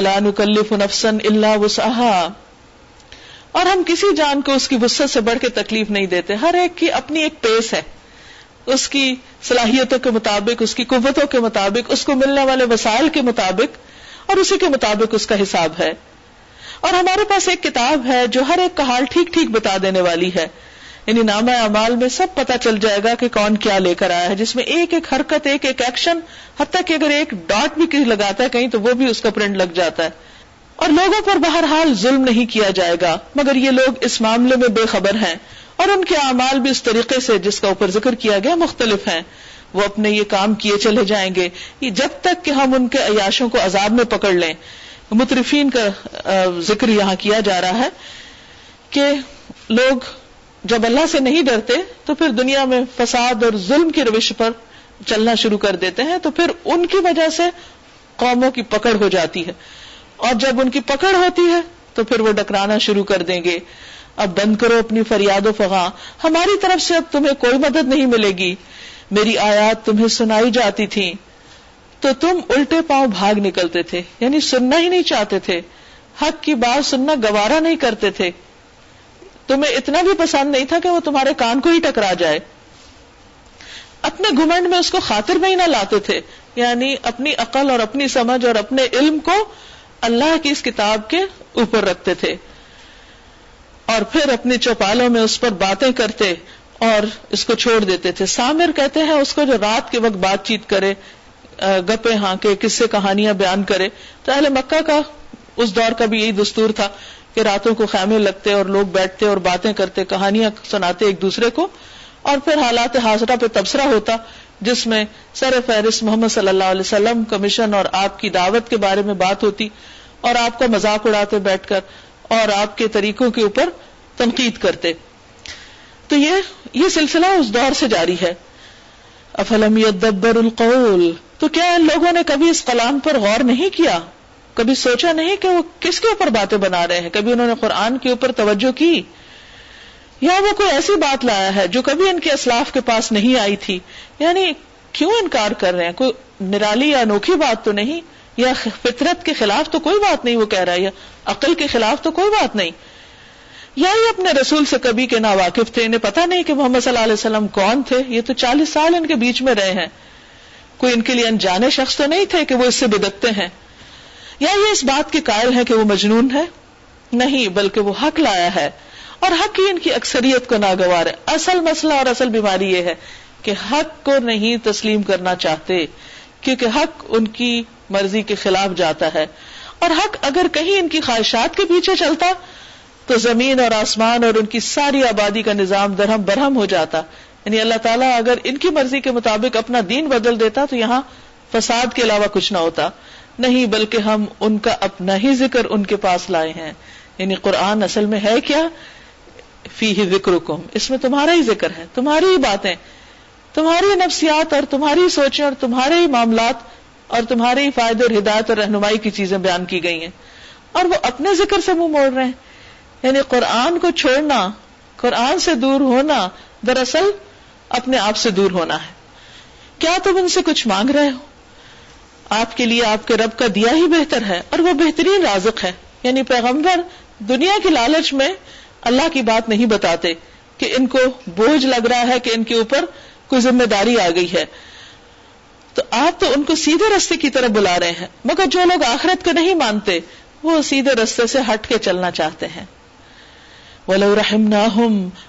نکلف نفسن اللہ وسعہ اور ہم کسی جان کو اس کی وسط سے بڑھ کے تکلیف نہیں دیتے، ہر ایک کی اپنی ایک پیس ہے۔ اس کی صلاحیتوں کے مطابق، اس کی قوتوں کے مطابق، اس کو ملنے والے وسائل کے مطابق، اور اسی کے مطابق اس کا حساب ہے۔ اور ہمارے پاس ایک کتاب ہے جو ہر ایک کا حال ٹھیک ٹھیک بتا دینے والی ہے۔ یعنی نام اعمال میں سب پتا چل جائے گا کہ کون کیا لے کر آیا ہے، جس میں ایک ایک حرکت، ایک ایک ایکشن حتیٰ کہ اگر ایک ڈاٹ بھی کہیں لگاتا ہے کہیں تو وہ بھی اس کا پرنٹ لگ جاتا ہے۔ اور لوگوں پر بہرحال ظلم نہیں کیا جائے گا، مگر یہ لوگ اس معاملے میں بے خبر ہیں۔ اور ان کے اعمال بھی اس طریقے سے جس کا اوپر ذکر کیا گیا مختلف ہیں۔ وہ اپنے یہ کام کیے چلے جائیں گے۔ جب تک کہ ہم ان کے عیاشوں کو عذاب میں پکڑ لیں۔ مترفین کا ذکر یہاں کیا جا رہا ہے کہ لوگ جب اللہ سے نہیں ڈرتے تو پھر دنیا میں فساد اور ظلم کی روش پر چلنا شروع کر دیتے ہیں تو پھر ان کی وجہ سے قوموں کی پکڑ ہو جاتی ہے۔ اور جب ان کی پکڑ ہوتی ہے تو پھر وہ ڈکرانا شروع کر دیں گے۔ اب بند کرو اپنی فریاد و فغاں۔ ہماری طرف سے اب تمہیں کوئی مدد نہیں ملے گی۔ میری آیات تمہیں سنائی جاتی تھی تو تم الٹے پاؤں بھاگ نکلتے تھے۔ یعنی سننا ہی نہیں چاہتے تھے۔ حق کی بات سننا گوارا نہیں کرتے تھے۔ تمہیں اتنا بھی پسند نہیں تھا کہ وہ تمہارے کان کو ہی ٹکرا جائے۔ اپنے گھمنڈ میں اس کو خاطر میں ہی نہ لاتے تھے یعنی اپنی عقل اور اپنی سمجھ اور اپنے علم کو اللہ کی اس کتاب کے اوپر رکھتے تھے۔ اور پھر اپنی چوپالوں میں اس پر باتیں کرتے اور اس کو چھوڑ دیتے تھے۔ سامر کہتے ہیں، اس کو جو رات کے وقت بات چیت کرے گپے ہاں کے کس سے کہانیاں بیان کرے، تو اہل مکہ کا اس دور کا بھی یہی دستور تھا۔ کہ راتوں کو خیمے لگتے اور لوگ بیٹھتے اور باتیں کرتے، کہانیاں سناتے ایک دوسرے کو، اور پھر حالات حاضرہ پہ تبصرہ ہوتا، جس میں سر فہرست محمد صلی اللہ علیہ وسلم، کمیشن اور آپ کی دعوت کے بارے میں بات ہوتی، اور آپ کا مذاق اڑاتے بیٹھ کر، اور آپ کے طریقوں کے اوپر تنقید کرتے۔ تو یہ یہ سلسلہ اس دور سے جاری ہے۔ افلم یدبر القول؟ تو کیا ان لوگوں نے کبھی اس کلام پر غور نہیں کیا؟ کبھی سوچا نہیں کہ وہ کس کے اوپر باتیں بنا رہے ہیں؟ کبھی انہوں نے قرآن کے اوپر توجہ کی؟ یا وہ کوئی ایسی بات لایا ہے جو کبھی ان کے اسلاف کے پاس نہیں آئی تھی؟ یعنی کیوں انکار کر رہے ہیں؟ کوئی نرالی یا انوکھی بات تو نہیں؟ یا فطرت کے خلاف تو کوئی بات نہیں وہ کہہ رہا ہے؟ یا عقل کے خلاف تو کوئی بات نہیں؟ یا یہ اپنے رسول سے کبھی کے نا واقف تھے؟ انہیں پتا نہیں کہ محمد صلی اللہ علیہ وسلم کون تھے؟ یہ تو چالیس سال ان کے بیچ میں رہے ہیں۔ کوئی ان کے لیے انجانے شخص تو نہیں تھے کہ وہ اس سے بدکتے ہیں؟ یا یہ اس بات کے قائل ہے کہ وہ مجنون ہے؟ نہیں، بلکہ وہ حق لایا ہے۔ اور حق ہی ان کی اکثریت کو ناگوار ہے۔ اصل مسئلہ اور اصل بیماری یہ ہے کہ حق کو نہیں تسلیم کرنا چاہتے، کیونکہ حق ان کی مرضی کے خلاف جاتا ہے۔ اور حق اگر کہیں ان کی خواہشات کے پیچھے چلتا، تو زمین اور آسمان اور ان کی ساری آبادی کا نظام درہم برہم ہو جاتا۔ یعنی اللہ تعالیٰ اگر ان کی مرضی کے مطابق اپنا دین بدل دیتا، تو یہاں فساد کے علاوہ کچھ نہ ہوتا۔ نہیں بلکہ ہم ان کا اپنا ہی ذکر ان کے پاس لائے ہیں۔ یعنی قرآن اصل میں ہے کیا؟ فی ہی ذکر اس میں تمہارا ہی ذکر ہے، تمہاری ہی باتیں۔ تمہاری نفسیات اور تمہاری سوچیں اور تمہارے ہی معاملات اور تمہارے ہی فائدے اور ہدایت اور رہنمائی کی چیزیں بیان کی گئی ہیں۔ اور وہ اپنے ذکر سے منہ مو موڑ رہے ہیں۔ یعنی قرآن کو چھوڑنا، قرآن سے دور ہونا دراصل اپنے آپ سے دور ہونا ہے۔ کیا تم ان سے کچھ مانگ رہے ہو؟ آپ کے لیے آپ کے رب کا دیا ہی بہتر ہے اور وہ بہترین رازق ہے۔ یعنی پیغمبر دنیا کی لالچ میں اللہ کی بات نہیں بتاتے کہ ان کو بوجھ لگ رہا ہے کہ ان کے اوپر کوئی ذمہ داری آ گئی ہے۔ تو آپ تو ان کو سیدھے رستے کی طرف بلا رہے ہیں۔ مگر جو لوگ آخرت کو نہیں مانتے، وہ سیدھے رستے سے ہٹ کے چلنا چاہتے ہیں۔ ولو رحم نہ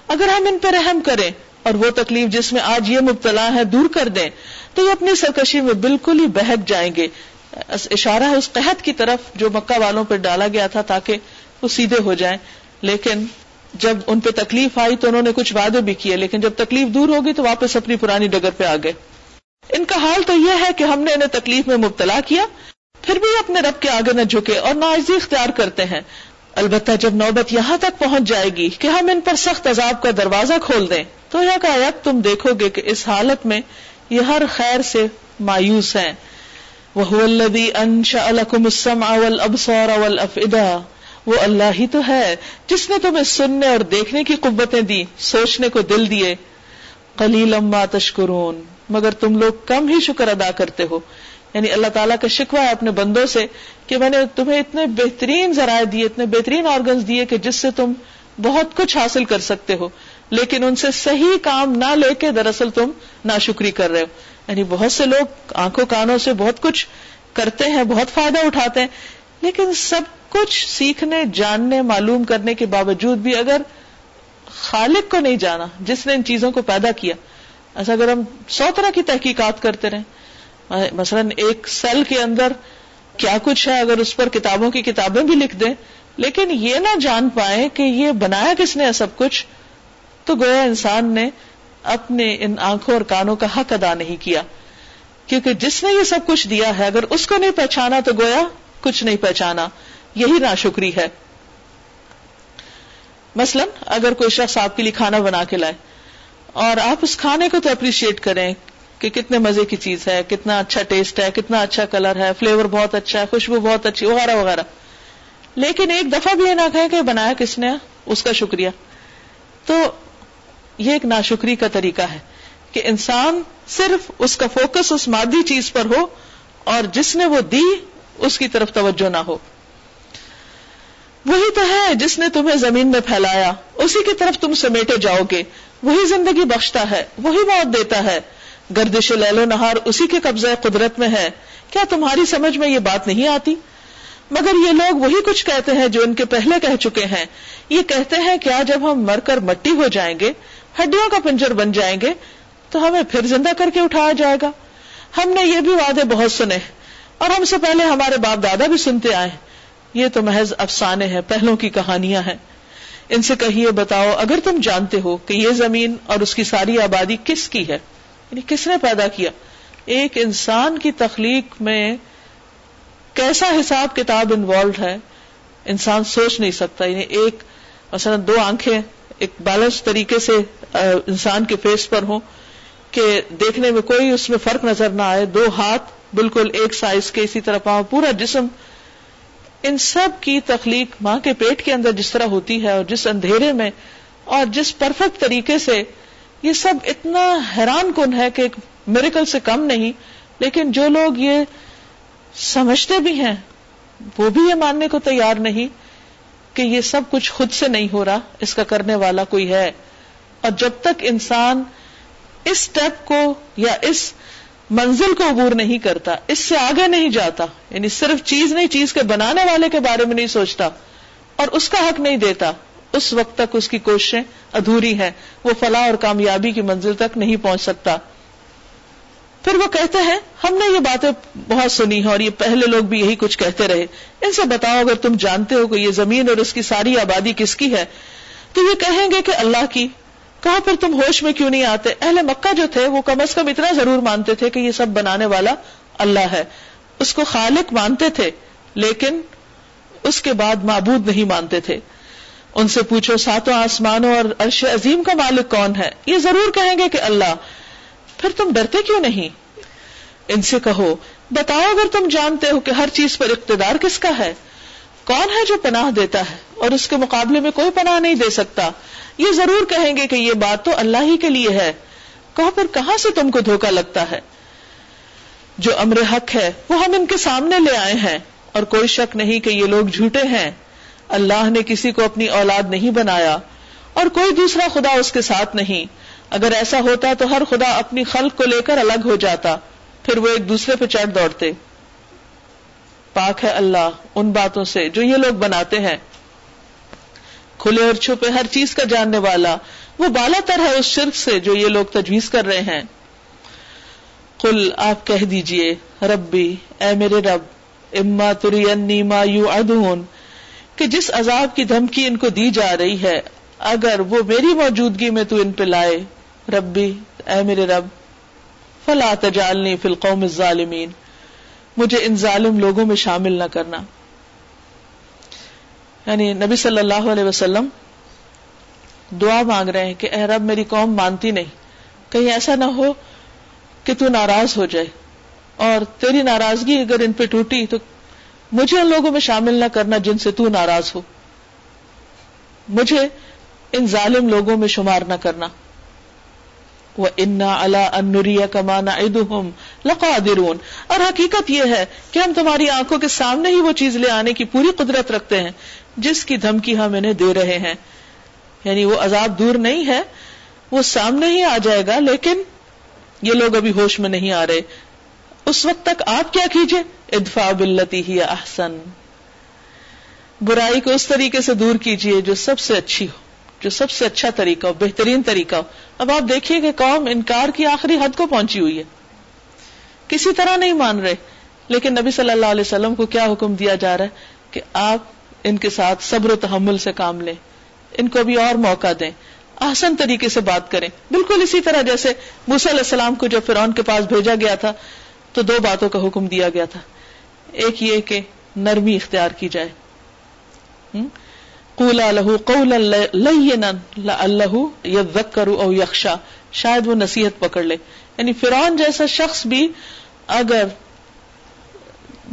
اگر ہم ان پہ رحم کریں اور وہ تکلیف جس میں آج یہ مبتلا ہے دور کر دیں تو یہ اپنی سرکشی میں بالکل ہی بہک جائیں گے۔ اشارہ ہے اس قحط کی طرف جو مکہ والوں پہ ڈالا گیا تھا تاکہ وہ سیدھے ہو جائیں۔ لیکن جب ان پہ تکلیف آئی تو انہوں نے کچھ وعدے بھی کیے، لیکن جب تکلیف دور ہوگی تو واپس اپنی پرانی ڈگر پہ آ گئے۔ ان کا حال تو یہ ہے کہ ہم نے انہیں تکلیف میں مبتلا کیا، پھر بھی اپنے رب کے آگے نہ جھکے اور ناجی اختیار کرتے ہیں۔ البتہ جب نوبت یہاں تک پہنچ جائے گی کہ ہم ان پر سخت عذاب کا دروازہ کھول دیں، تو یہ کا تم دیکھو گے کہ اس حالت میں یہ ہر خیر سے مایوس ہیں۔ وہ وہ اللہ ہی تو ہے جس نے تمہیں سننے اور دیکھنے کی قوتیں دی، سوچنے کو دل دیے۔ کلی لمبا تشکرون۔ مگر تم لوگ کم ہی شکر ادا کرتے ہو۔ یعنی اللہ تعالیٰ کا شکوہ ہے اپنے بندوں سے کہ میں نے تمہیں اتنے بہترین ذرائع دیے، اتنے بہترین آرگنز دیے کہ جس سے تم بہت کچھ حاصل کر سکتے ہو۔ لیکن ان سے صحیح کام نہ لے کے دراصل تم ناشکری کر رہے ہو۔ یعنی بہت سے لوگ آنکھوں کانوں سے بہت کچھ کرتے ہیں، بہت فائدہ اٹھاتے ہیں، لیکن سب کچھ سیکھنے، جاننے، معلوم کرنے کے باوجود بھی اگر خالق کو نہیں جانا، جس نے ان چیزوں کو پیدا کیا، ایسا اگر ہم سو طرح کی تحقیقات کرتے رہیں۔ مثلا ایک سیل کے اندر کیا کچھ ہے اگر اس پر کتابوں کی کتابیں بھی لکھ دیں، لیکن یہ نہ جان پائے کہ یہ بنایا کس نے سب کچھ۔ تو گویا انسان نے اپنے ان آنکھوں اور کانوں کا حق ادا نہیں کیا۔ کیونکہ جس نے یہ سب کچھ دیا ہے، اگر اس کو نہیں پہچانا تو گویا کچھ نہیں پہچانا۔ یہی ناشکری ہے۔ مثلا اگر کوئی شخص آپ کے لیے کھانا بنا کے لائے اور آپ اس کھانے کو تو اپریشیٹ کریں کہ کتنے مزے کی چیز ہے، کتنا اچھا ٹیسٹ ہے، کتنا اچھا کلر ہے، فلیور بہت اچھا ہے، خوشبو بہت اچھی، وغیرہ وغیرہ۔ لیکن ایک دفعہ بھی یہ نہ کہیں کہ بنایا کس نے، اس کا شکریہ۔ تو یہ ایک ناشکری کا طریقہ ہے کہ انسان صرف اس کا فوکس اس مادی چیز پر ہو اور جس نے وہ دی اس کی طرف توجہ نہ ہو۔ وہی تو ہے جس نے تمہیں زمین میں پھیلایا، اسی کی طرف تم سمیٹے جاؤ گے۔ وہی زندگی بخشتا ہے، وہی موت دیتا ہے۔ گردش لیل و نہار اسی کے قبضہ قدرت میں ہے۔ کیا تمہاری سمجھ میں یہ بات نہیں آتی؟ مگر یہ لوگ وہی کچھ کہتے ہیں جو ان کے پہلے کہہ چکے ہیں۔ یہ کہتے ہیں کیا جب ہم مر کر مٹی ہو جائیں گے ہڈیوں کا پنجر بن جائیں گے تو ہمیں پھر زندہ کر کے اٹھایا جائے گا۔ ہم نے یہ بھی وعدے بہت سنے اور ہم سے پہلے ہمارے باپ دادا بھی سنتے آئے یہ تو محض افسانے ہیں، پہلوں کی کہانیاں ہیں۔ ان سے کہیے، بتاؤ، اگر تم جانتے ہو کہ یہ زمین اور اس کی ساری آبادی کس کی ہے؟ یعنی کس نے پیدا کیا؟ ایک انسان کی تخلیق میں کیسا حساب کتاب انوالوڈ ہے؟ انسان سوچ نہیں سکتا۔ یعنی ایک، مثلا دو آنکھیں، ایک بیلنس طریقے سے انسان کے فیس پر ہوں کہ دیکھنے میں کوئی اس میں فرق نظر نہ آئے۔ دو ہاتھ بالکل ایک سائز کے اسی طرح پاؤں، پورا جسم۔ ان سب کی تخلیق ماں کے پیٹ کے اندر جس طرح ہوتی ہے اور جس اندھیرے میں اور جس پرفیکٹ طریقے سے یہ سب اتنا حیران کن ہے کہ میریکل سے کم نہیں، لیکن جو لوگ یہ سمجھتے بھی ہیں، وہ بھی یہ ماننے کو تیار نہیں کہ یہ سب کچھ خود سے نہیں ہو رہا، اس کا کرنے والا کوئی ہے۔ اور جب تک انسان اس اسٹیپ کو یا اس منزل کو عبور نہیں کرتا، اس سے آگے نہیں جاتا یعنی صرف چیز نہیں، چیز کے بنانے والے کے بارے میں نہیں سوچتا اور اس کا حق نہیں دیتا، اس وقت تک اس کی کوششیں ادھوری ہیں، وہ فلاح اور کامیابی کی منزل تک نہیں پہنچ سکتا۔ پھر وہ کہتے ہیں، ہم نے یہ باتیں بہت سنی ہیں اور یہ پہلے لوگ بھی یہی کچھ کہتے رہے۔ ان سے بتاؤ، اگر تم جانتے ہو کہ یہ زمین اور اس کی ساری آبادی کس کی ہے، تو یہ کہیں گے کہ اللہ کی۔ کہاں پھر تم ہوش میں کیوں نہیں آتے؟ اہل مکہ جو تھے، وہ کم از کم اتنا ضرور مانتے تھے کہ یہ سب بنانے والا اللہ ہے۔ اس کو خالق مانتے تھے، لیکن اس کے بعد معبود نہیں مانتے تھے۔ ان سے پوچھو، ساتوں آسمانوں اور عرش عظیم کا مالک کون ہے؟ یہ ضرور کہیں گے کہ اللہ۔ پھر تم ڈرتے کیوں نہیں؟ ان سے کہو، بتاؤ اگر تم جانتے ہو کہ ہر چیز پر اقتدار کس کا ہے؟ کون ہے جو پناہ دیتا ہے؟ اور اس کے مقابلے میں کوئی پناہ نہیں دے سکتا۔ یہ ضرور کہیں گے کہ یہ بات تو اللہ ہی کے لیے ہے۔ کہو پھر کہاں سے تم کو دھوکا لگتا ہے؟ جو امر حق ہے، وہ ہم ان کے سامنے لے آئے ہیں۔ اور کوئی شک نہیں کہ یہ لوگ جھوٹے ہیں۔ اللہ نے کسی کو اپنی اولاد نہیں بنایا۔ اور کوئی دوسرا خدا اس کے ساتھ نہیں۔ اگر ایسا ہوتا تو ہر خدا اپنی خلق کو لے کر الگ ہو جاتا۔ پھر وہ ایک دوسرے پہ چڑھ دوڑتے۔ پاک ہے اللہ ان باتوں سے جو یہ لوگ بناتے ہیں۔ کھلے اور چھپے ہر چیز کا جاننے والا۔ وہ بالا تر ہے اس شرک سے جو یہ لوگ تجویز کر رہے ہیں۔ کل آپ کہہ دیجیے، ربی، اے میرے رب، اما تری ما یو ادون کہ جس عذاب کی دھمکی ان کو دی جا رہی ہے، اگر وہ میری موجودگی میں تو ان پہ لائے۔ ربی، اے میرے رب، فلا تجالنی فی القوم الظالمین۔ مجھے ان ظالم لوگوں میں شامل نہ کرنا۔ یعنی نبی صلی اللہ علیہ وسلم دعا مانگ رہے ہیں کہ اے رب میری قوم مانتی نہیں، کہیں ایسا نہ ہو کہ تو ناراض ہو جائے۔ اور تیری ناراضگی اگر ان پہ ٹوٹی تو مجھے ان لوگوں میں شامل نہ کرنا جن سے تو ناراض ہو۔ مجھے ان ظالم لوگوں میں شمار نہ کرنا۔ وہ انا اللہ انوریا کمانا ادم لقادرون۔ اور حقیقت یہ ہے کہ ہم تمہاری آنکھوں کے سامنے ہی وہ چیز لے آنے کی پوری قدرت رکھتے ہیں۔ جس کی دھمکی ہاں ہم انہیں دے رہے ہیں۔ یعنی وہ عذاب دور نہیں ہے، وہ سامنے ہی آ جائے گا، لیکن یہ لوگ ابھی ہوش میں نہیں آ رہے۔ اس وقت تک آپ کیا کیجیے؟ ادفا بلتی ہی احسن۔ برائی کو اس طریقے سے دور کیجیے جو سب سے اچھی ہو، جو سب سے اچھا طریقہ ہو، بہترین طریقہ ہو۔ اب آپ دیکھیے کہ قوم انکار کی آخری حد کو پہنچی ہوئی ہے۔ کسی طرح نہیں مان رہے، لیکن نبی صلی اللہ علیہ وسلم کو کیا حکم دیا جا رہا ہے کہ آپ ان کے ساتھ صبر و تحمل سے کام لیں۔ ان کو بھی اور موقع دیں۔ آسن طریقے سے بات کریں۔ بالکل اسی طرح جیسے موسی علیہ السلام کو جب فرعون کے پاس بھیجا گیا تھا، تو دو باتوں کا حکم دیا گیا تھا۔ ایک یہ کہ نرمی اختیار کی جائے۔ قولا لہو قولا لینا اللہ یذکر او یخشا۔ شاید وہ نصیحت پکڑ لے۔ یعنی فرعون جیسا شخص بھی اگر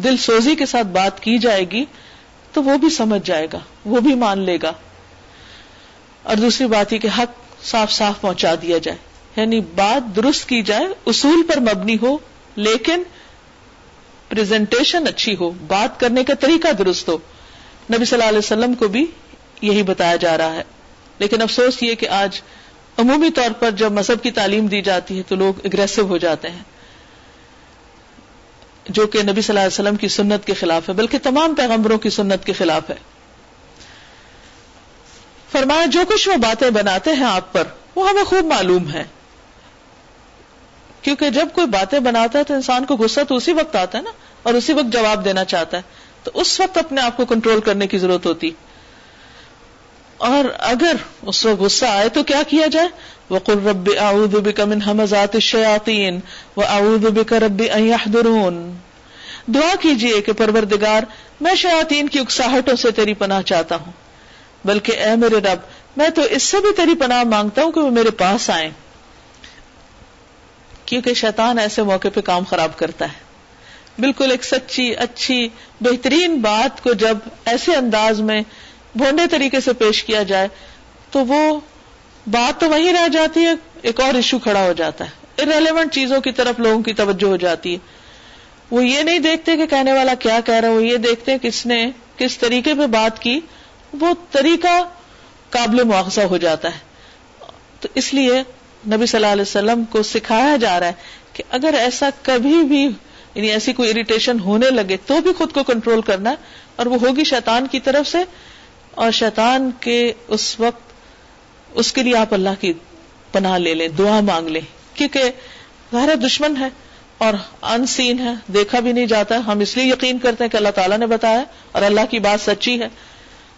دل سوزی کے ساتھ بات کی جائے گی تو وہ بھی سمجھ جائے گا، وہ بھی مان لے گا۔ اور دوسری بات یہ کہ حق صاف صاف پہنچا دیا جائے۔ یعنی بات درست کی جائے، اصول پر مبنی ہو، لیکن پریزنٹیشن اچھی ہو، بات کرنے کا طریقہ درست ہو۔ نبی صلی اللہ علیہ وسلم کو بھی یہی بتایا جا رہا ہے۔ لیکن افسوس یہ کہ آج عمومی طور پر جب مذہب کی تعلیم دی جاتی ہے تو لوگ اگریسو ہو جاتے ہیں۔ جو کہ نبی صلی اللہ علیہ وسلم کی سنت کے خلاف ہے، بلکہ تمام پیغمبروں کی سنت کے خلاف ہے۔ فرمایا، جو کچھ وہ باتیں بناتے ہیں آپ پر، وہ ہمیں خوب معلوم ہے۔ کیونکہ جب کوئی باتیں بناتا ہے تو انسان کو غصہ تو اسی وقت آتا ہے نا، اور اسی وقت جواب دینا چاہتا ہے۔ تو اس وقت اپنے آپ کو کنٹرول کرنے کی ضرورت ہوتی۔ اور اگر اس وقت غصہ آئے تو کیا کیا جائے؟ وہ رب اعوذ بک من حمزات الشیاطین و اعوذ بک رب ان یحضرون دعا کیجیے کہ پروردگار، میں شیاطین کی اکساہٹوں سے تیری پناہ چاہتا ہوں۔ بلکہ اے میرے رب، میں تو اس سے بھی تیری پناہ مانگتا ہوں کہ وہ میرے پاس آئیں۔ کیونکہ شیطان ایسے موقع پہ کام خراب کرتا ہے۔ بالکل ایک سچی، اچھی، بہترین بات کو جب ایسے انداز میں بھونڈے طریقے سے پیش کیا جائے تو وہ بات تو وہیں رہ جاتی ہے، ایک اور ایشو کھڑا ہو جاتا ہے۔ ارریلیونٹ چیزوں کی طرف لوگوں کی توجہ ہو جاتی ہے۔ وہ یہ نہیں دیکھتے کہ کہنے والا کیا کہہ رہا ہے، وہ یہ دیکھتے کس نے کس طریقے پہ بات کی۔ وہ طریقہ قابل مواخذہ ہو جاتا ہے۔ تو اس لیے نبی صلی اللہ علیہ وسلم کو سکھایا جا رہا ہے کہ اگر ایسا کبھی بھی یعنی ایسی کوئی اریٹیشن ہونے لگے تو بھی خود کو کنٹرول کرنا اور وہ ہوگی شیطان کی طرف سے۔ اور شیطان کے اس وقت اس کے لیے آپ اللہ کی پناہ لے لیں، دعا مانگ لیں۔ کیونکہ ظاہر دشمن ہے اور ان سین ہے، دیکھا بھی نہیں جاتا۔ ہم اس لیے یقین کرتے ہیں کہ اللہ تعالیٰ نے بتایا اور اللہ کی بات سچی ہے۔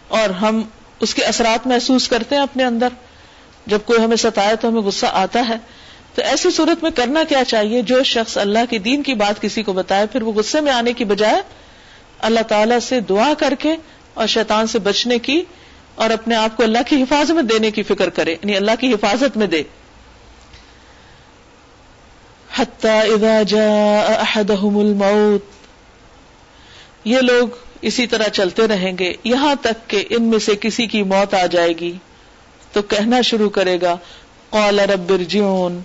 اور ہم اس کے اثرات محسوس کرتے ہیں اپنے اندر۔ جب کوئی ہمیں ستائے تو ہمیں غصہ آتا ہے۔ تو ایسی صورت میں کرنا کیا چاہیے؟ جو شخص اللہ کے دین کی بات کسی کو بتائے، پھر وہ غصے میں آنے کی بجائے اللہ تعالی سے دعا کر کے اور شیطان سے بچنے کی اور اپنے آپ کو اللہ کی حفاظت میں دینے کی فکر کرے یعنی اللہ کی حفاظت میں دے۔ اذا جاء احدهم الموت۔ یہ لوگ اسی طرح چلتے رہیں گے، یہاں تک کہ ان میں سے کسی کی موت آ جائے گی۔ تو کہنا شروع کرے گا، قال رب ارجعون۔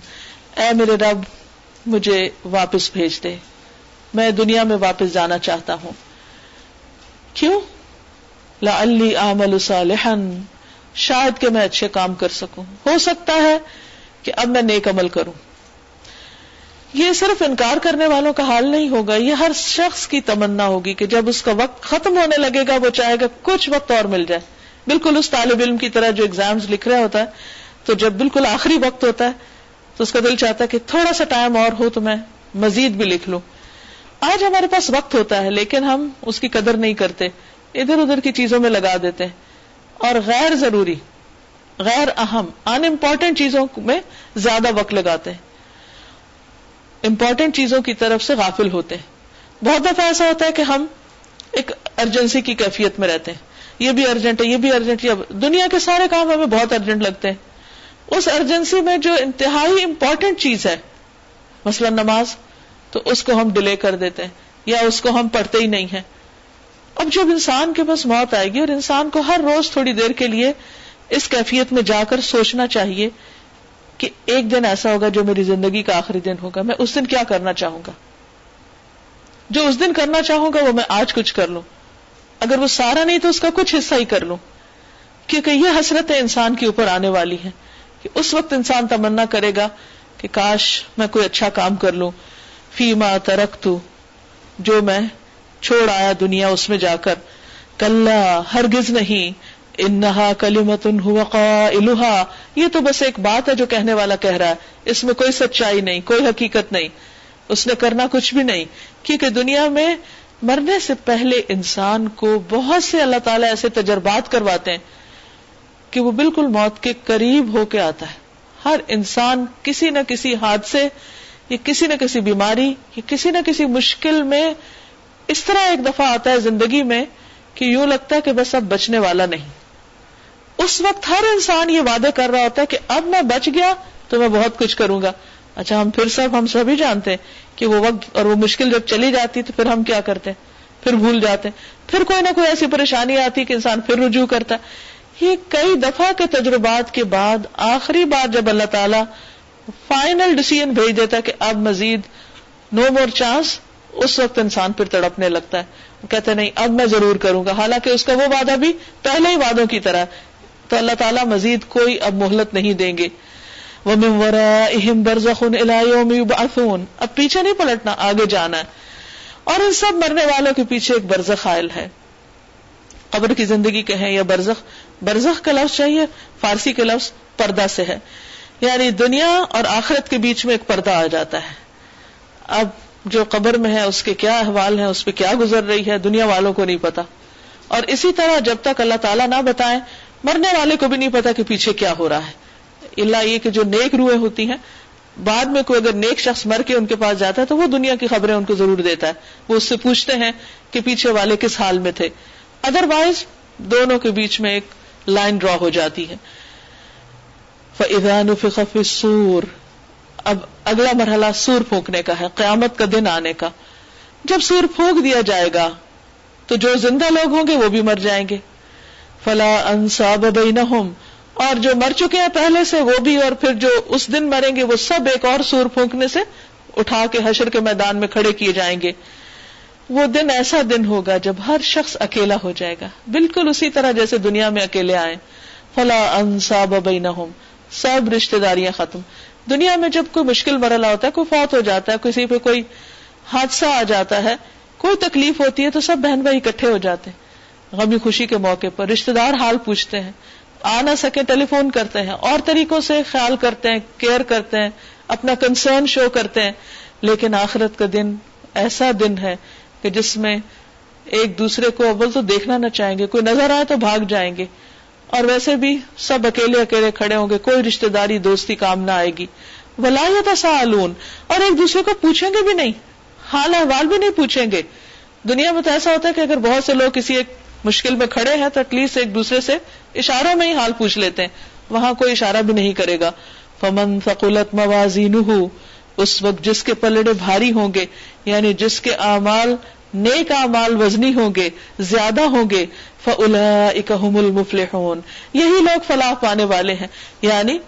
اے میرے رب، مجھے واپس بھیج دے۔ میں دنیا میں واپس جانا چاہتا ہوں۔ کیوں؟ لعلی اعمل صالحا۔ شاید کہ میں اچھے کام کر سکوں۔ ہو سکتا ہے کہ اب میں نیک عمل کروں۔ یہ صرف انکار کرنے والوں کا حال نہیں ہوگا، یہ ہر شخص کی تمنا ہوگی کہ جب اس کا وقت ختم ہونے لگے گا، وہ چاہے گا کچھ وقت اور مل جائے۔ بالکل اس طالب علم کی طرح جو ایگزامز لکھ رہا ہوتا ہے، تو جب بالکل آخری وقت ہوتا ہے، تو اس کا دل چاہتا ہے کہ تھوڑا سا ٹائم اور ہو تو میں مزید بھی لکھ لوں۔ آج ہمارے پاس وقت ہوتا ہے، لیکن ہم اس کی قدر نہیں کرتے۔ ادھر ادھر کی چیزوں میں لگا دیتے ہیں۔ اور غیر ضروری، غیر اہم ان امپورٹینٹ چیزوں میں زیادہ وقت لگاتے ہیں۔ امپورٹینٹ چیزوں کی طرف سے غافل ہوتے ہیں۔ بہت دفعہ ایسا ہوتا ہے کہ ہم ایک ارجنسی کی کیفیت میں رہتے ہیں۔ یہ بھی ارجنٹ ہے، یہ بھی ارجنٹ ہے۔ دنیا کے سارے کام ہمیں بہت ارجنٹ لگتے ہیں۔ اس ارجنسی میں جو انتہائی امپورٹینٹ چیز ہے، مثلا نماز، تو اس کو ہم ڈیلے کر دیتے ہیں، یا اس کو ہم پڑھتے ہی نہیں ہیں۔ اب جب انسان کے پاس موت آئے گی اور انسان کو ہر روز تھوڑی دیر کے لیے اس کیفیت میں جا کر سوچنا چاہیے کہ ایک دن ایسا ہوگا جو میری زندگی کا آخری دن ہوگا، میں اس دن کیا کرنا چاہوں گا؟ جو اس دن کرنا چاہوں گا، وہ میں آج کچھ کر لوں۔ اگر وہ سارا نہیں تو اس کا کچھ حصہ ہی کر لوں۔ کیونکہ یہ حسرت انسان کے اوپر آنے والی ہے کہ اس وقت انسان تمنا کرے گا کہ کاش میں کوئی اچھا کام کر لوں۔ فیما ترک تو جو میں چھوڑ آیا دنیا اس میں جا کر۔ کل ہرگز نہیں۔ انہا کلیمت قائلہا۔ یہ تو بس ایک بات ہے جو کہنے والا کہہ رہا ہے۔ اس میں کوئی سچائی نہیں، کوئی حقیقت نہیں۔ اس نے کرنا کچھ بھی نہیں۔ کیونکہ دنیا میں مرنے سے پہلے انسان کو بہت سے اللہ تعالیٰ ایسے تجربات کرواتے ہیں کہ وہ بالکل موت کے قریب ہو کے آتا ہے۔ ہر انسان کسی نہ کسی حادثے، یا کسی نہ کسی بیماری، یا کسی نہ کسی مشکل میں اس طرح ایک دفعہ آتا ہے زندگی میں کہ یوں لگتا ہے کہ بس اب بچنے والا نہیں۔ اس وقت ہر انسان یہ وعدے کر رہا ہوتا ہے کہ اب میں بچ گیا تو میں بہت کچھ کروں گا۔ اچھا ہم پھر سب، ہم سبھی جانتے ہیں کہ وہ وقت اور وہ مشکل جب چلی جاتی تو پھر ہم کیا کرتے ہیں؟ پھر بھول جاتے ہیں۔ پھر کوئی نہ کوئی ایسی پریشانی آتی کہ انسان پھر رجوع کرتا ہے۔ یہ کئی دفعہ کے تجربات کے بعد آخری بار جب اللہ تعالی فائنل ڈسیزن بھیج دیتا کہ اب مزید نو مور چانس اس وقت انسان پھر تڑپنے لگتا ہے۔ کہتے نہیں، اب میں ضرور کروں گا۔ حالانکہ اس کا وہ وعدہ بھی پہلے ہی وعدوں کی طرح تو اللہ تعالیٰ مزید کوئی اب مہلت نہیں دیں گے۔ وہ اب پیچھے نہیں پلٹنا، آگے جانا ہے۔ اور ان سب مرنے والوں کے پیچھے ایک برزخ حائل ہے۔ قبر کی زندگی کہیں یا برزخ؟ برزخ کا لفظ چاہیے، فارسی کے لفظ پردہ سے ہے۔ یعنی دنیا اور آخرت کے بیچ میں ایک پردہ آ جاتا ہے۔ اب جو قبر میں ہے، اس کے کیا احوال ہیں، اس پہ کیا گزر رہی ہے، دنیا والوں کو نہیں پتا۔ اور اسی طرح جب تک اللہ تعالیٰ نہ بتائیں، مرنے والے کو بھی نہیں پتا کہ پیچھے کیا ہو رہا ہے۔ اللہ یہ کہ جو نیک روحیں ہوتی ہیں، بعد میں کوئی اگر نیک شخص مر کے ان کے پاس جاتا ہے، تو وہ دنیا کی خبریں ان کو ضرور دیتا ہے۔ وہ اس سے پوچھتے ہیں کہ پیچھے والے کس حال میں تھے۔ ادر وائز دونوں کے بیچ میں ایک لائن ڈرا ہو جاتی ہے۔ سور اب اگلا مرحلہ سور پھونکنے کا ہے، قیامت کا دن آنے کا۔ جب سور پھونک دیا جائے گا، تو جو زندہ لوگ ہوں گے وہ بھی مر جائیں گے۔ فلا انصاب بینہم اور جو مر چکے ہیں پہلے سے، وہ بھی، اور پھر جو اس دن مریں گے، وہ سب ایک اور سور پھونکنے سے اٹھا کے حشر کے میدان میں کھڑے کیے جائیں گے۔ وہ دن ایسا دن ہوگا جب ہر شخص اکیلا ہو جائے گا۔ بالکل اسی طرح جیسے دنیا میں اکیلے آئے۔ فلا انصاب بینہم سب رشتے داریاں ختم۔ دنیا میں جب کوئی مشکل مرحلہ ہوتا ہے، کوئی فوت ہو جاتا ہے، کسی پہ کوئی حادثہ آ جاتا ہے، کوئی تکلیف ہوتی ہے تو سب بہن بھائی اکٹھے ہو جاتے ہیں۔ غمی خوشی کے موقع پر رشتے دار حال پوچھتے ہیں۔ آ نہ سکے ٹیلی فون کرتے ہیں۔ اور طریقوں سے خیال کرتے ہیں، کیئر کرتے ہیں، اپنا کنسرن شو کرتے ہیں۔ لیکن آخرت کا دن ایسا دن ہے کہ جس میں ایک دوسرے کو اول تو دیکھنا نہ چاہیں گے، کوئی نظر آئے تو بھاگ جائیں گے۔ اور ویسے بھی سب اکیلے اکیلے کھڑے ہوں گے، کوئی رشتے داری، دوستی کام نہ آئے گی۔ ولایت سالون اور ایک دوسرے کو پوچھیں گے بھی نہیں۔ حال احوال بھی نہیں پوچھیں گے۔ دنیا میں تو ایسا ہوتا ہے کہ اگر بہت سے لوگ کسی ایک مشکل میں کھڑے ہیں تو ایٹ لیسٹ ایک دوسرے سے اشاروں میں ہی حال پوچھ لیتے ہیں۔ وہاں کوئی اشارہ بھی نہیں کرے گا۔ فمن فقلت موازین اس وقت جس کے پلڑے بھاری ہوں گے یعنی جس کے اعمال نیک اعمال وزنی ہوں گے، زیادہ ہوں گے المفلحون۔ یہی لوگ فلاح پانے والے ہیں۔ یعنی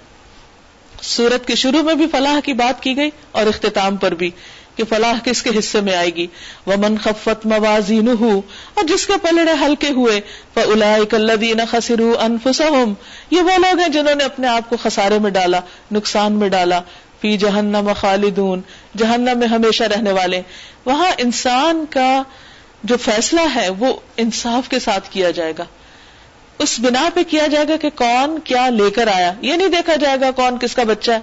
سورت کے شروع میں بھی فلاح کی بات کی گئی اور اختتام پر بھی کہ فلاح کس کے حصے میں آئے گی۔ وہ خفت موازین اور جس کے پلڑے ہلکے ہوئے۔ الدین خسرو انفسہم یہ وہ لوگ ہیں جنہوں نے اپنے آپ کو خسارے میں ڈالا، نقصان میں ڈالا۔ فی جہنم خالدون۔ جہنم میں ہمیشہ رہنے والے۔ وہاں انسان کا جو فیصلہ ہے وہ انصاف کے ساتھ کیا جائے گا۔ اس بنا پہ کیا جائے گا کہ کون کیا لے کر آیا؟ یہ نہیں دیکھا جائے گا کون کس کا بچہ ہے،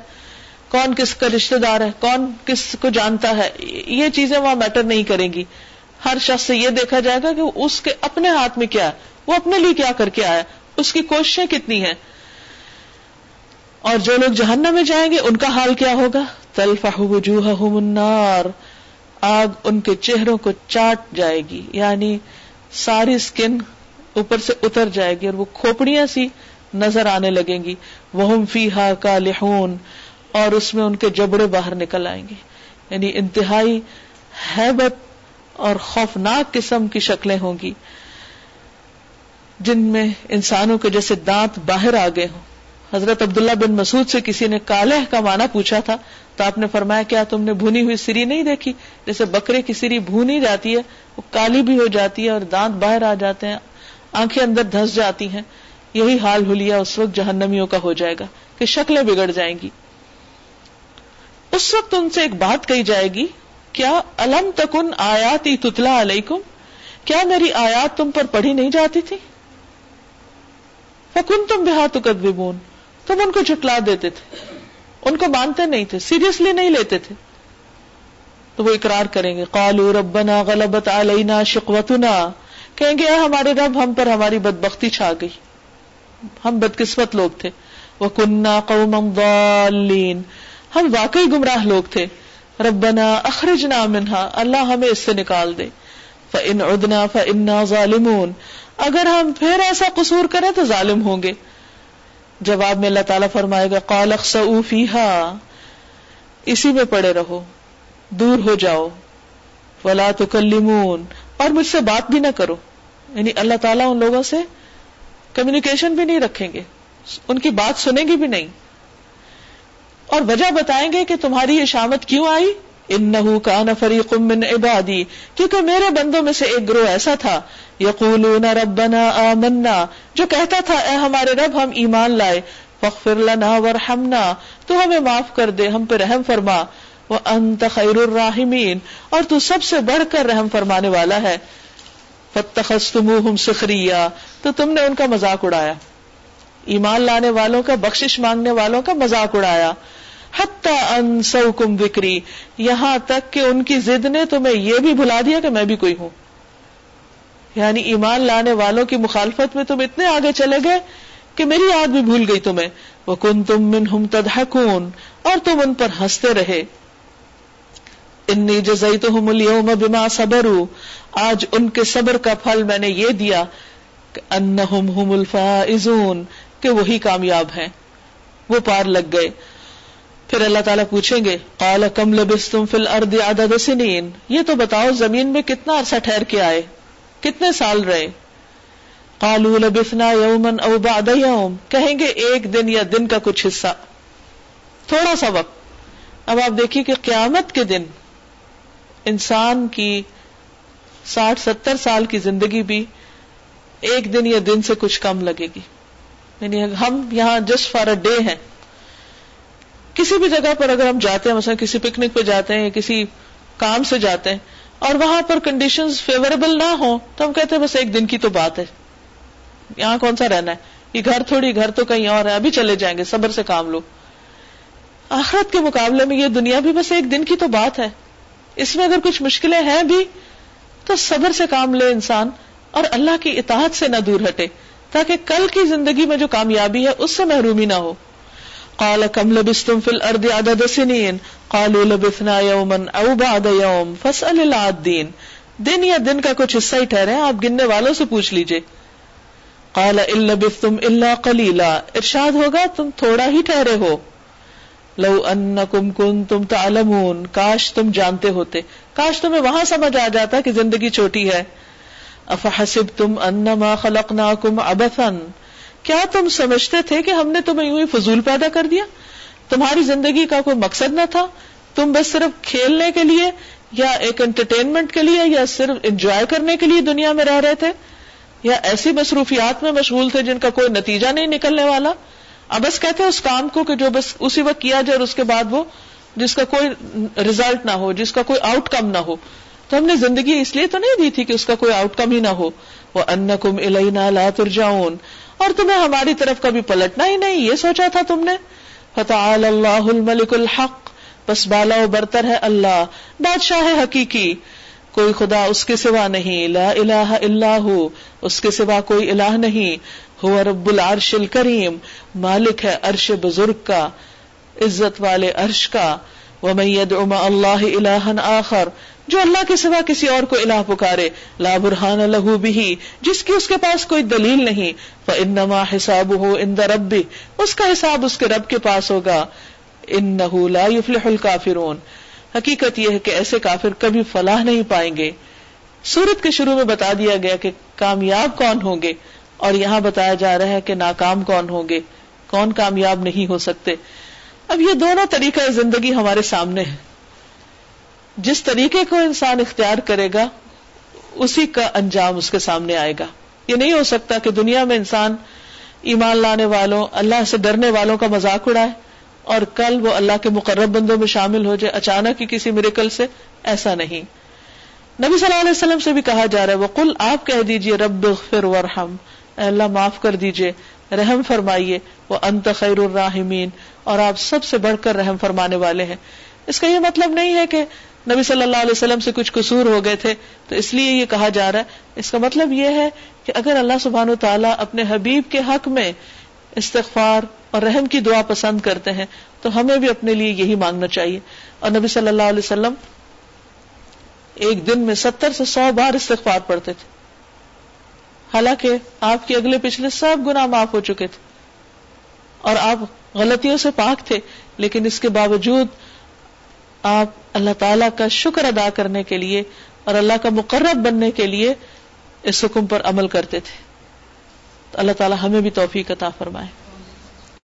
کون کس کا رشتے دار ہے، کون کس کو جانتا ہے۔ یہ چیزیں وہاں میٹر نہیں کریں گی۔ ہر شخص سے یہ دیکھا جائے گا کہ اس کے اپنے ہاتھ میں کیا ہے، وہ اپنے لیے کیا کر کے آیا اس کی کوششیں کتنی ہیں۔ اور جو لوگ جہنم میں جائیں گے، ان کا حال کیا ہوگا؟ تلفح وجوہہم النار۔ آگ ان کے چہروں کو چاٹ جائے گی یعنی ساری اسکن اوپر سے اتر جائے گی اور وہ کھوپڑیاں سی نظر آنے لگیں گی۔ وہ فی ہا کا لہون اور اس میں ان کے جبڑے باہر نکل آئیں گے۔ یعنی انتہائی حیبت اور خوفناک قسم کی شکلیں ہوں گی، جن میں انسانوں کے جیسے دانت باہر آ گئے ہوں۔ حضرت عبداللہ بن مسعود سے کسی نے کالح کا معنی پوچھا تھا تو آپ نے فرمایا کیا تم نے بھونی ہوئی سری نہیں دیکھی؟ جیسے بکرے کی سری بھونی جاتی ہے، وہ کالی بھی ہو جاتی ہے اور دانت باہر آ جاتے ہیں، آنکھیں اندر دھس جاتی ہیں۔ یہی حال ہولیا اس وقت جہنمیوں کا ہو جائے گا کہ شکلیں بگڑ جائیں گی۔ اس وقت ان سے ایک بات کہی جائے گی، کیا الم تکن آیات تتلا علیکم؟ کیا میری آیات تم پر پڑھی نہیں جاتی تھی؟ فکن تم بہت تم ان کو جھٹلا دیتے تھے۔ ان کو مانتے نہیں تھے سیریسلی نہیں لیتے تھے۔ تو وہ اقرار کریں گے قالو ربنا غلبت علینا شقوتنا۔ کہیں گے ہمارے رب، ہم پر ہماری بدبختی چھا گئی۔ ہم بدقسمت لوگ تھے۔ وہ کنہ قوم ضالین ہم واقعی گمراہ لوگ تھے۔ ربنا اخرجنا منہا۔ اللہ ہمیں اس سے نکال دے۔ فن ادنا فنا ظالمون۔ اگر ہم پھر ایسا قصور کریں تو ظالم ہوں گے۔ جواب میں اللہ تعالیٰ فرمائے گا قالق فیحا اسی میں پڑے رہو، دور ہو جاؤ، ولا تو اور مجھ سے بات بھی نہ کرو۔ یعنی اللہ تعالیٰ ان لوگوں سے کمیونیکیشن بھی نہیں رکھیں گے، ان کی بات سنیں گی بھی نہیں۔ اور وجہ بتائیں گے کہ تمہاری یہ شامت کیوں آئی؟ انہو کان فریق من عبادی، کیونکہ میرے بندوں میں سے ایک گروہ ایسا تھا، یقولون ربنا آمنا، جو کہتا تھا، اے ہمارے رب، ہم ایمان لائے، فاغفر لنا ورحمنا، تو ہمیں معاف کر دے، ہم پہ رحم فرما، وانت خیر الراحمین، اور تو سب سے بڑھ کر رحم فرمانے والا ہے فتخستموہم سخریا، تو تم نے ان کا مذاق اڑایا۔ ایمان لانے والوں کا، بخشش مانگنے والوں کا مذاق اڑایا۔ انسو کم وکری یہاں تک کہ ان کی ضد نے تمہیں یہ بھی بھلا دیا کہ میں بھی کوئی ہوں۔ یعنی ایمان لانے والوں کی مخالفت میں تم اتنے آگے چلے گئے کہ میری یاد بھی بھول گئی تمہیں۔ وہ کن تم من ہم تدہکون اور تم ان پر ہنستے رہے۔ انی جزئی تو ہم بما صبر آج ان کے صبر کا پھل میں نے یہ دیا کہ انہم ہم الفائزون، کہ وہی کامیاب ہیں۔ وہ پار لگ گئے۔ پھر اللہ تعالیٰ پوچھیں گے، قال کم لبستم فی الارض عدد سنین؟ یہ تو بتاؤ زمین میں کتنا عرصہ ٹھہر کے آئے، کتنے سال رہے؟ قالوا لبثنا یوما او بعد یوم، کہیں گے ایک دن یا دن کا کچھ حصہ۔ تھوڑا سا وقت۔ اب آپ دیکھیے کہ قیامت کے دن انسان کی ساٹھ ستر سال کی زندگی بھی ایک دن یا دن سے کچھ کم لگے گی۔ یعنی ہم یہاں جسٹ فار اے ڈے ہیں۔ کسی بھی جگہ پر اگر ہم جاتے ہیں، مثلا کسی پکنک پہ جاتے ہیں یا کسی کام سے جاتے ہیں اور وہاں پر کنڈیشن فیوریبل نہ ہو تو ہم کہتے ہیں بس ایک دن کی تو بات ہے۔ یہاں کون سا رہنا ہے؟ یہ گھر تھوڑی، گھر تو کہیں اور ہے ابھی چلے جائیں گے، صبر سے کام لو۔ آخرت کے مقابلے میں یہ دنیا بھی بس ایک دن کی تو بات ہے۔ اس میں اگر کچھ مشکلیں ہیں بھی، تو صبر سے کام لے انسان اور اللہ کی اطاعت سے نہ دور ہٹے، تاکہ کل کی زندگی میں جو کامیابی ہے، اس سے محرومی نہ ہو۔ قال كم لبستم في الارض عدد سنين؟ قالوا لبثنا يوما او بعد يوم. فاسال العادين. دن یا دن کا کچھ حصہ ہی ٹھہرے آپ گننے والوں سے پوچھ لیجیے۔ قال ان لبثتم الا قليلا. ارشاد ہوگا، تم تھوڑا ہی ٹھہرے ہو۔ لو انکم کنتم تعلمون. کاش تم جانتے ہوتے۔ کاش تمہیں وہاں سمجھ آ جاتا کہ زندگی چھوٹی ہے۔ افحسبتم انما خلقناکم عبثا۔ کیا تم سمجھتے تھے کہ ہم نے تمہیں یوں ہی فضول پیدا کر دیا؟ تمہاری زندگی کا کوئی مقصد نہ تھا۔ تم بس صرف کھیلنے کے لیے یا ایک انٹرٹینمنٹ کے لیے یا صرف انجوائے کرنے کے لیے دنیا میں رہ رہے تھے؟ یا ایسی مصروفیات میں مشغول تھے جن کا کوئی نتیجہ نہیں نکلنے والا؟ اب بس کہتے ہیں اس کام کو کہ جو بس اسی وقت کیا جائے اور اس کے بعد وہ جس کا کوئی ریزلٹ نہ ہو، جس کا کوئی آؤٹ کم نہ ہو۔ تو ہم نے زندگی اس لیے تو نہیں دی تھی کہ اس کا کوئی آؤٹ کم ہی نہ ہو۔ وہ ان کم لا ترجعون۔ اور تمہیں ہماری طرف کبھی پلٹنا ہی نہیں، یہ سوچا تھا تم نے۔ فتح اللہ الملک الحق، بس بالا و برتر ہے اللہ، بادشاہ حقیقی۔ کوئی خدا اس کے سوا نہیں، لا الہ الا ہو، اس کے سوا کوئی الہ نہیں۔ ہو رب العرش الکریم، مالک ہے عرش بزرگ کا، عزت والے عرش کا۔ ومن يدعو مع الله الها آخر جو اللہ کے سوا کسی اور کو الہ پکارے، لا برہان لہو بھی جس کی اس کے پاس کوئی دلیل نہیں فانما حسابه عند ربه، اس کا حساب اس کے رب کے پاس ہوگا۔ انه لا يفلح الكافرون۔ حقیقت یہ ہے کہ ایسے کافر کبھی فلاح نہیں پائیں گے۔ سورت کے شروع میں بتا دیا گیا کہ کامیاب کون ہوں گے، اور یہاں بتایا جا رہا ہے کہ ناکام کون ہوں گے۔ کون کامیاب نہیں ہو سکتے۔ اب یہ دونوں طریقہ زندگی ہمارے سامنے ہے جس طریقے کو انسان اختیار کرے گا، اسی کا انجام اس کے سامنے آئے گا۔ یہ نہیں ہو سکتا کہ دنیا میں انسان ایمان لانے والوں، اللہ سے ڈرنے والوں کا مذاق اڑائے اور کل وہ اللہ کے مقرب بندوں میں شامل ہو جائے اچانک ہی کسی میریکل سے۔ ایسا نہیں۔ نبی صلی اللہ علیہ وسلم سے بھی کہا جا رہا ہے وہ کل آپ کہہ دیجیے، رب فر ورحم اللہ معاف کر دیجیے، رحم فرمائیے۔ وہ انت خیر الراحمین اور آپ سب سے بڑھ کر رحم فرمانے والے ہیں۔ اس کا یہ مطلب نہیں ہے کہ نبی صلی اللہ علیہ وسلم سے کچھ قصور ہو گئے تھے، تو اس لیے یہ کہا جا رہا ہے۔ اس کا مطلب یہ ہے کہ اگر اللہ سبحان و تعالیٰ اپنے حبیب کے حق میں استغفار اور رحم کی دعا پسند کرتے ہیں، تو ہمیں بھی اپنے لیے یہی مانگنا چاہیے۔ اور نبی صلی اللہ علیہ وسلم ایک دن میں ستر سے سو بار استغفار پڑھتے تھے۔ حالانکہ آپ کے اگلے پچھلے سب گنا معاف ہو چکے تھے۔ اور آپ غلطیوں سے پاک تھے، لیکن اس کے باوجود آپ اللہ تعالیٰ کا شکر ادا کرنے کے لیے اور اللہ کا مقرب بننے کے لیے اس حکم پر عمل کرتے تھے۔ تو اللہ تعالیٰ ہمیں بھی توفیق عطا فرمائے۔